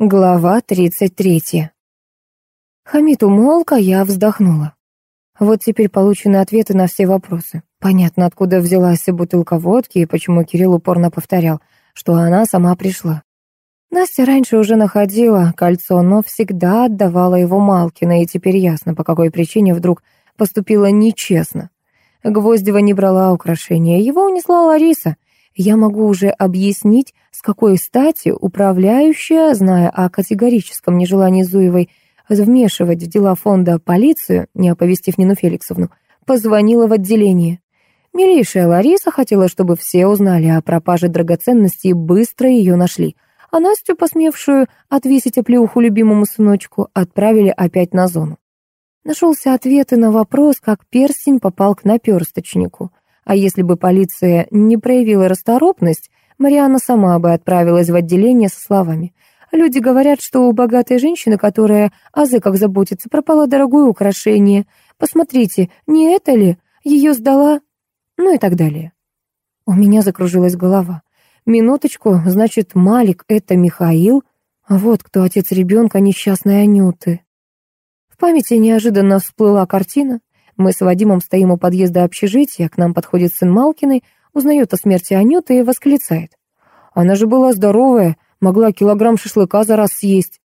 Глава 33. Хамид умолк, а я вздохнула. Вот теперь получены ответы на все вопросы. Понятно, откуда взялась бутылка водки и почему Кирилл упорно повторял, что она сама пришла. Настя раньше уже находила кольцо, но всегда отдавала его Малкина, и теперь ясно, по какой причине вдруг поступила нечестно. Гвоздева не брала украшения, его унесла Лариса — я могу уже объяснить, с какой стати управляющая, зная о категорическом нежелании Зуевой вмешивать в дела фонда полицию, не оповестив Нину Феликсовну, позвонила в отделение. Милейшая Лариса хотела, чтобы все узнали о пропаже драгоценностей и быстро ее нашли, а Настю, посмевшую отвесить оплеуху любимому сыночку, отправили опять на зону. Нашелся ответ и на вопрос, как перстень попал к наперсточнику. А если бы полиция не проявила расторопность, Марианна сама бы отправилась в отделение со словами. Люди говорят, что у богатой женщины, которая о зэках заботится, пропало дорогое украшение. Посмотрите, не это ли? Ее сдала? Ну и так далее. У меня закружилась голова. Минуточку, значит, Малик — это Михаил, а вот кто отец ребенка несчастной Анюты. В памяти неожиданно всплыла картина. Мы с Вадимом стоим у подъезда общежития, к нам подходит сын Малкиной, узнает о смерти Анюты и восклицает. Она же была здоровая, могла килограмм шашлыка за раз съесть.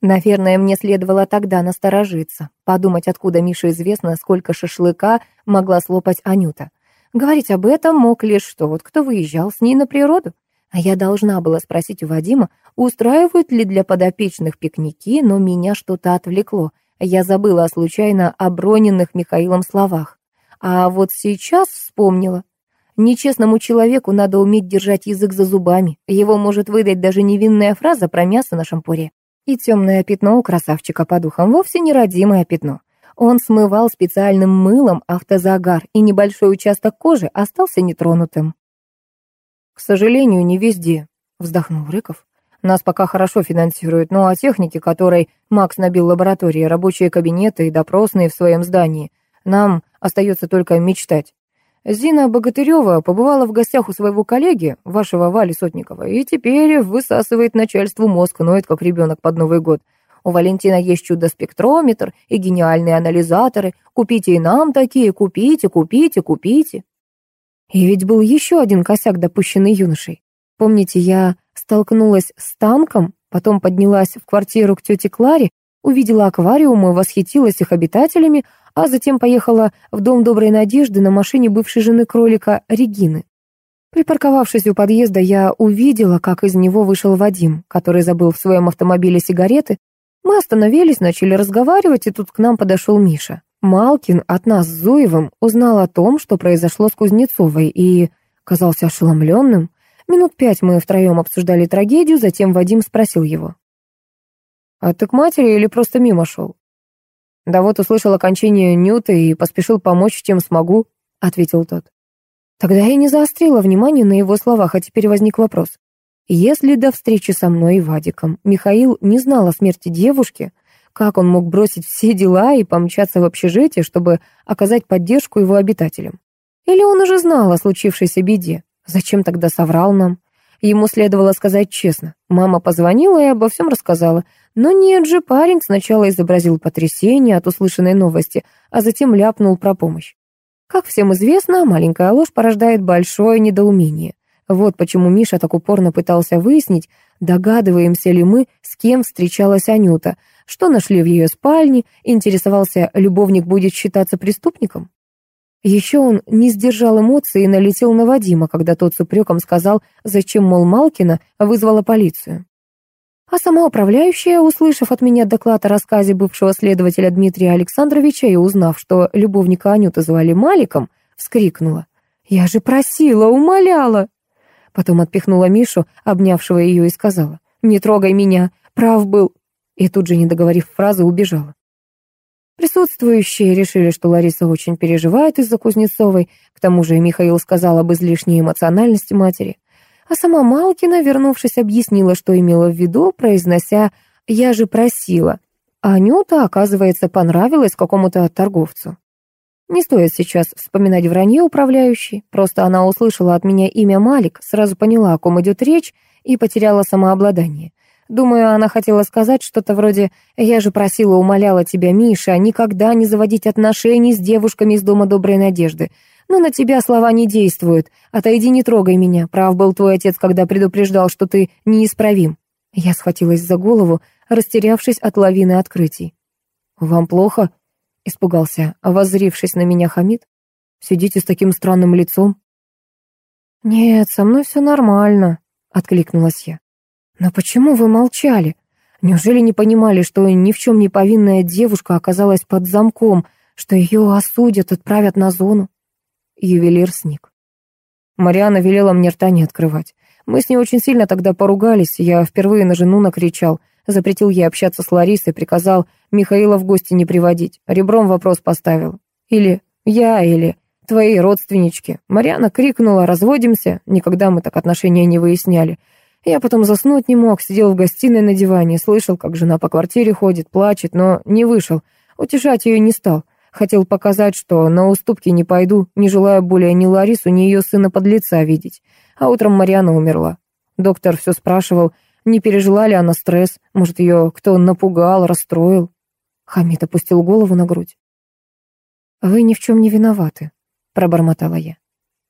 Наверное, мне следовало тогда насторожиться, подумать, откуда Мише известно, сколько шашлыка могла слопать Анюта. Говорить об этом мог лишь что, вот кто выезжал с ней на природу. А я должна была спросить у Вадима, устраивают ли для подопечных пикники, но меня что-то отвлекло. Я забыла о случайно оброненных Михаилом словах. А вот сейчас вспомнила. Нечестному человеку надо уметь держать язык за зубами. Его может выдать даже невинная фраза про мясо на шампуре. И темное пятно у красавчика по духам вовсе не родимое пятно. Он смывал специальным мылом автозагар, и небольшой участок кожи остался нетронутым. «К сожалению, не везде», — вздохнул Рыков. Нас пока хорошо финансируют, но о технике, которой Макс набил лаборатории, рабочие кабинеты и допросные в своем здании, нам остается только мечтать. Зина Богатырева побывала в гостях у своего коллеги, вашего Вали Сотникова, и теперь высасывает начальству мозг, ноет, как ребенок под Новый год. У Валентина есть чудо-спектрометр и гениальные анализаторы. Купите и нам такие, купите, купите, купите. И ведь был еще один косяк, допущенный юношей. Помните, я столкнулась с танком, потом поднялась в квартиру к тете Кларе, увидела аквариумы, восхитилась их обитателями, а затем поехала в дом Доброй Надежды на машине бывшей жены кролика Регины. Припарковавшись у подъезда, я увидела, как из него вышел Вадим, который забыл в своем автомобиле сигареты. Мы остановились, начали разговаривать, и тут к нам подошел Миша. Малкин от нас с Зуевым узнал о том, что произошло с Кузнецовой, и казался ошеломленным. Минут пять мы втроем обсуждали трагедию, затем Вадим спросил его. «А ты к матери или просто мимо шел?» «Да вот услышал окончание Нюты и поспешил помочь, чем смогу», — ответил тот. Тогда я не заострила внимание на его словах, а теперь возник вопрос. Если до встречи со мной и Вадиком Михаил не знал о смерти девушки, как он мог бросить все дела и помчаться в общежитие, чтобы оказать поддержку его обитателям? Или он уже знал о случившейся беде? Зачем тогда соврал нам? Ему следовало сказать честно. Мама позвонила и обо всем рассказала. Но нет же, парень сначала изобразил потрясение от услышанной новости, а затем ляпнул про помощь. Как всем известно, маленькая ложь порождает большое недоумение. Вот почему Миша так упорно пытался выяснить, догадываемся ли мы, с кем встречалась Анюта, что нашли в ее спальне, интересовался, любовник будет считаться преступником. Еще он не сдержал эмоций и налетел на Вадима, когда тот с упреком сказал, зачем, мол, Малкина вызвала полицию. А сама управляющая, услышав от меня доклад о рассказе бывшего следователя Дмитрия Александровича и узнав, что любовника Анюты звали Маликом, вскрикнула. «Я же просила, умоляла!» Потом отпихнула Мишу, обнявшего ее, и сказала, «Не трогай меня, прав был!» И тут же, не договорив фразы, убежала. Присутствующие решили, что Лариса очень переживает из-за Кузнецовой, к тому же Михаил сказал об излишней эмоциональности матери. А сама Малкина, вернувшись, объяснила, что имела в виду, произнося «я же просила». А Анюта, оказывается, понравилась какому-то торговцу. Не стоит сейчас вспоминать вранье управляющей, просто она услышала от меня имя Малик, сразу поняла, о ком идет речь, и потеряла самообладание. Думаю, она хотела сказать что-то вроде «Я же просила, умоляла тебя, Миша, никогда не заводить отношений с девушками из Дома Доброй Надежды. Но на тебя слова не действуют. Отойди, не трогай меня. Прав был твой отец, когда предупреждал, что ты неисправим». Я схватилась за голову, растерявшись от лавины открытий. «Вам плохо?» — испугался, воззрившись на меня Хамид. «Сидите с таким странным лицом». «Нет, со мной все нормально», — откликнулась я. «Но почему вы молчали? Неужели не понимали, что ни в чем не повинная девушка оказалась под замком, что ее осудят, отправят на зону?» Ювелир сник. Мариана велела мне рта не открывать. Мы с ней очень сильно тогда поругались, я впервые на жену накричал, запретил ей общаться с Ларисой, приказал Михаила в гости не приводить, ребром вопрос поставил. Или я, или твои родственнички. Мариана крикнула «разводимся», никогда мы так отношения не выясняли. Я потом заснуть не мог, сидел в гостиной на диване, слышал, как жена по квартире ходит, плачет, но не вышел. Утешать ее не стал. Хотел показать, что на уступки не пойду, не желая более ни Ларису, ни ее сына под лица видеть. А утром Мариана умерла. Доктор все спрашивал, не пережила ли она стресс, может, ее кто напугал, расстроил. Хамид опустил голову на грудь. «Вы ни в чем не виноваты», — пробормотала я.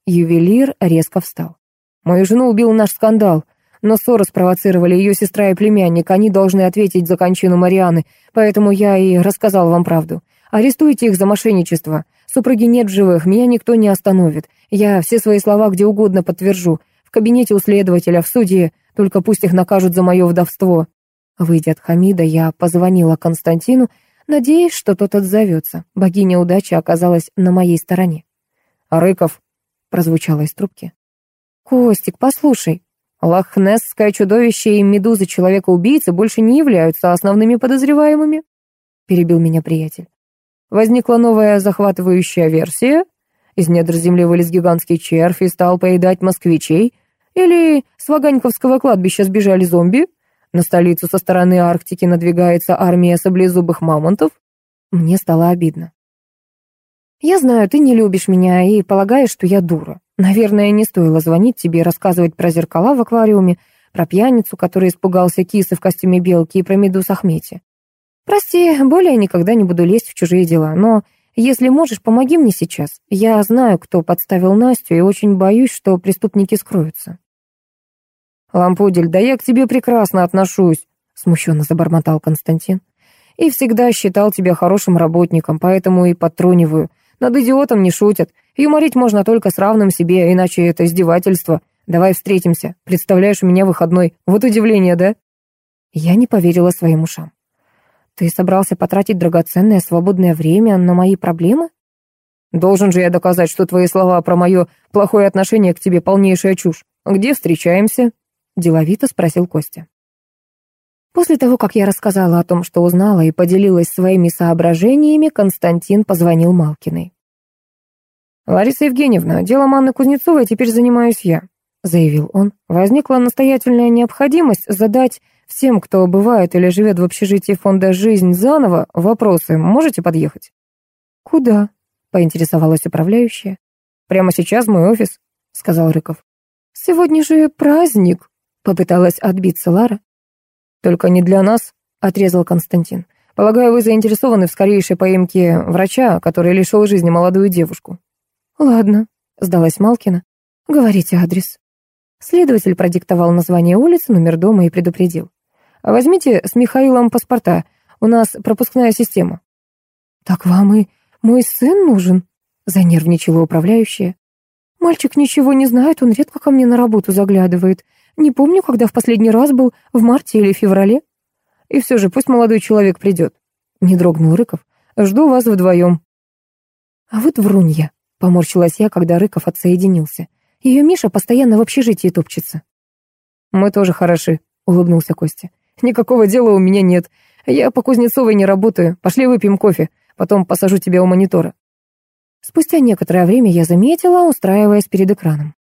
Ювелир резко встал. «Мою жену убил наш скандал, но ссоры спровоцировали ее сестра и племянник, они должны ответить за кончину Марианы, поэтому я и рассказал вам правду. Арестуйте их за мошенничество. Супруги нет в живых, меня никто не остановит. Я все свои слова где угодно подтвержу. В кабинете у следователя, в суде, только пусть их накажут за мое вдовство». Выйдя от Хамида, я позвонила Константину, надеясь, что тот отзовется. Богиня удачи оказалась на моей стороне. «Рыков», — прозвучало из трубки. «Костик, послушай, лохнесское чудовище и медузы человека-убийцы больше не являются основными подозреваемыми», — перебил меня приятель. Возникла новая захватывающая версия. Из недр земли вылез гигантский червь и стал поедать москвичей. Или с Ваганьковского кладбища сбежали зомби. На столицу со стороны Арктики надвигается армия саблезубых мамонтов. Мне стало обидно. Я знаю, ты не любишь меня и полагаешь, что я дура. Наверное, не стоило звонить тебе и рассказывать про зеркала в аквариуме, про пьяницу, который испугался кисы в костюме белки и про медуз Ахмете. Прости, более никогда не буду лезть в чужие дела, но если можешь, помоги мне сейчас. Я знаю, кто подставил Настю, и очень боюсь, что преступники скроются». «Лампудель, да я к тебе прекрасно отношусь», — смущенно забормотал Константин. «И всегда считал тебя хорошим работником, поэтому и подтруниваю. Над идиотом не шутят. Юморить можно только с равным себе, иначе это издевательство. Давай встретимся. Представляешь, у меня выходной. Вот удивление, да?» Я не поверила своим ушам. Ты собрался потратить драгоценное свободное время на мои проблемы? Должен же я доказать, что твои слова про мое плохое отношение к тебе полнейшая чушь. Где встречаемся?» Деловито спросил Костя. После того, как я рассказала о том, что узнала и поделилась своими соображениями, Константин позвонил Малкиной. «Лариса Евгеньевна, делом Анны Кузнецовой теперь занимаюсь я», заявил он. «Возникла настоятельная необходимость задать Всем, кто бывает или живет в общежитии фонда «Жизнь» заново, вопросы можете подъехать?» «Куда?» — поинтересовалась управляющая. «Прямо сейчас мой офис», — сказал Рыков. «Сегодня же праздник», — попыталась отбиться Лара. «Только не для нас», — отрезал Константин. «Полагаю, вы заинтересованы в скорейшей поимке врача, который лишил жизни молодую девушку». «Ладно», — сдалась Малкина. «Говорите адрес». Следователь продиктовал название улицы, номер дома и предупредил. Возьмите с Михаилом паспорта, у нас пропускная система». «Так вам и мой сын нужен?» — занервничала управляющая. «Мальчик ничего не знает, он редко ко мне на работу заглядывает. Не помню, когда в последний раз был, в марте или феврале. И все же пусть молодой человек придет». Не дрогнул Рыков. «Жду вас вдвоем». «А вот врунья», — поморщилась я, когда Рыков отсоединился. «Ее Миша постоянно в общежитии топчется». «Мы тоже хороши», — улыбнулся Костя. Никакого дела у меня нет. Я по Кузнецовой не работаю. Пошли выпьем кофе. Потом посажу тебя у монитора». Спустя некоторое время я заметила, устраиваясь перед экраном.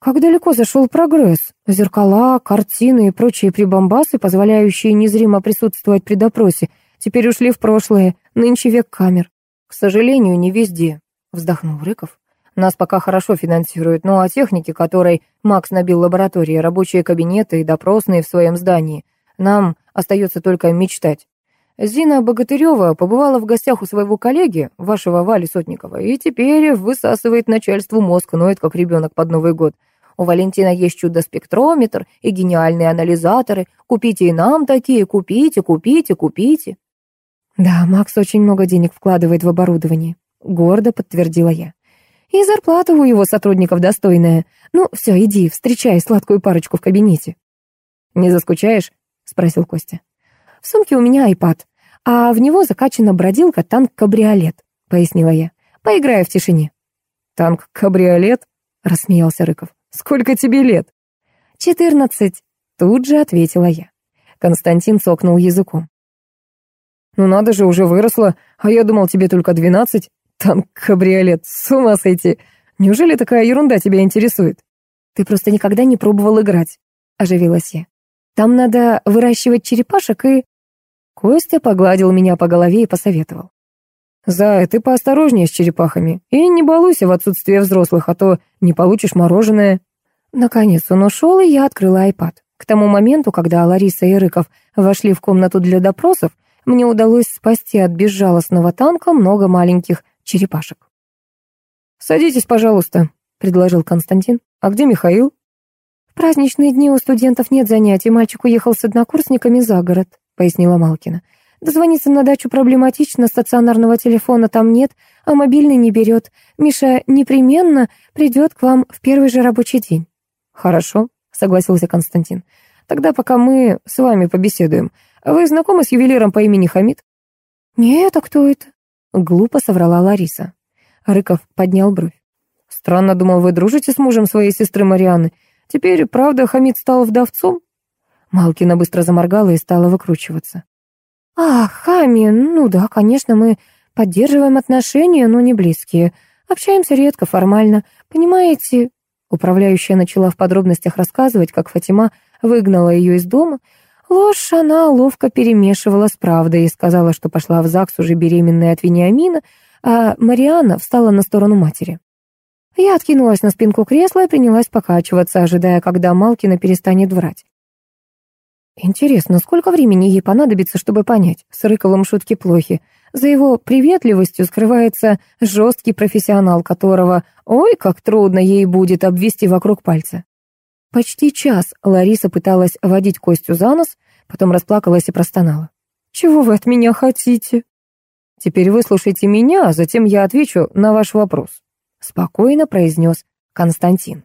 Как далеко зашел прогресс. Зеркала, картины и прочие прибамбасы, позволяющие незримо присутствовать при допросе, теперь ушли в прошлое, нынче век камер. К сожалению, не везде, вздохнул Рыков. Нас пока хорошо финансируют, но о технике, которой Макс набил лаборатории, рабочие кабинеты и допросные в своем здании, Нам остается только мечтать. Зина Богатырева побывала в гостях у своего коллеги, вашего Вали Сотникова, и теперь высасывает начальству мозг, ноет, как ребенок под Новый год. У Валентина есть чудо-спектрометр и гениальные анализаторы. Купите и нам такие, купите, купите, купите. Да, Макс очень много денег вкладывает в оборудование, гордо подтвердила я. И зарплата у его сотрудников достойная. Ну, все, иди, встречай сладкую парочку в кабинете. Не заскучаешь? Спросил Костя. В сумке у меня айпад, а в него закачана бродилка танк-кабриолет, пояснила я. Поиграю в тишине. Танк-кабриолет? Рассмеялся Рыков. Сколько тебе лет? Четырнадцать, тут же ответила я. Константин цокнул языком. Ну надо же, уже выросла, а я думал, тебе только двенадцать. Танк-кабриолет, с ума сойти. Неужели такая ерунда тебя интересует? Ты просто никогда не пробовал играть, оживилась я. Там надо выращивать черепашек и... Костя погладил меня по голове и посоветовал. «Зая, ты поосторожнее с черепахами и не балуйся в отсутствие взрослых, а то не получишь мороженое». Наконец он ушел, и я открыла айпад. К тому моменту, когда Лариса и Рыков вошли в комнату для допросов, мне удалось спасти от безжалостного танка много маленьких черепашек. «Садитесь, пожалуйста», — предложил Константин. «А где Михаил?» «В праздничные дни у студентов нет занятий, мальчик уехал с однокурсниками за город», — пояснила Малкина. «Дозвониться на дачу проблематично, стационарного телефона там нет, а мобильный не берет. Миша непременно придет к вам в первый же рабочий день». «Хорошо», — согласился Константин. «Тогда пока мы с вами побеседуем. Вы знакомы с ювелиром по имени Хамид?» «Нет, а кто это?» — глупо соврала Лариса. Рыков поднял бровь. «Странно, думал, вы дружите с мужем своей сестры Марианы. Теперь, правда, Хамид стал вдовцом?» Малкина быстро заморгала и стала выкручиваться. «Ах, Хами, ну да, конечно, мы поддерживаем отношения, но не близкие. Общаемся редко, формально. Понимаете...» Управляющая начала в подробностях рассказывать, как Фатима выгнала ее из дома. Ложь она ловко перемешивала с правдой и сказала, что пошла в ЗАГС уже беременная от Вениамина, а Марианна встала на сторону матери. Я откинулась на спинку кресла и принялась покачиваться, ожидая, когда Малкина перестанет врать. Интересно, сколько времени ей понадобится, чтобы понять, с Рыковым шутки плохи. За его приветливостью скрывается жесткий профессионал, которого, ой, как трудно ей будет обвести вокруг пальца. Почти час Лариса пыталась водить Костю за нос, потом расплакалась и простонала. «Чего вы от меня хотите?» «Теперь выслушайте меня, а затем я отвечу на ваш вопрос», спокойно произнес Константин.